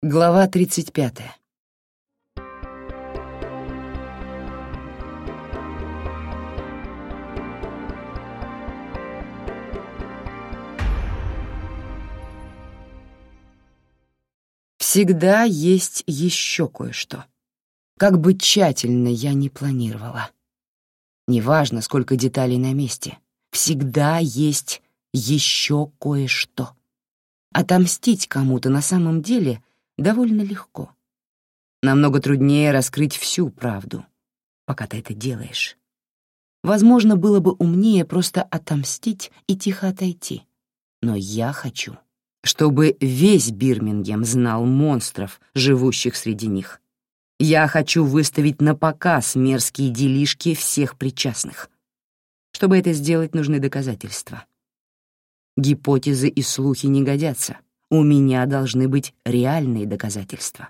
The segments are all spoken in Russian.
Глава 35. Всегда есть еще кое-что. Как бы тщательно я ни планировала. Неважно, сколько деталей на месте, всегда есть еще кое-что. Отомстить кому-то на самом деле довольно легко. Намного труднее раскрыть всю правду, пока ты это делаешь. Возможно, было бы умнее просто отомстить и тихо отойти. Но я хочу, чтобы весь Бирмингем знал монстров, живущих среди них. Я хочу выставить на показ мерзкие делишки всех причастных. Чтобы это сделать, нужны доказательства. Гипотезы и слухи не годятся. У меня должны быть реальные доказательства.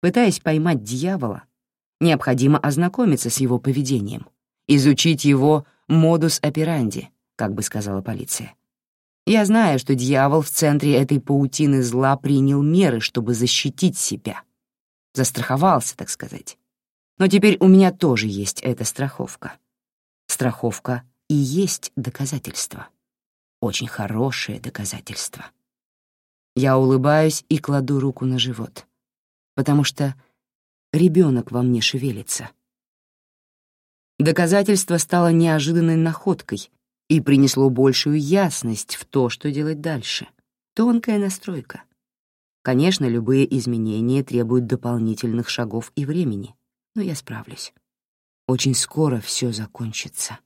Пытаясь поймать дьявола, необходимо ознакомиться с его поведением, изучить его модус операнди, как бы сказала полиция. Я знаю, что дьявол в центре этой паутины зла принял меры, чтобы защитить себя. Застраховался, так сказать. Но теперь у меня тоже есть эта страховка. Страховка и есть доказательство. Очень хорошее доказательство. Я улыбаюсь и кладу руку на живот, потому что ребенок во мне шевелится. Доказательство стало неожиданной находкой и принесло большую ясность в то, что делать дальше. Тонкая настройка. Конечно, любые изменения требуют дополнительных шагов и времени, но я справлюсь. Очень скоро все закончится.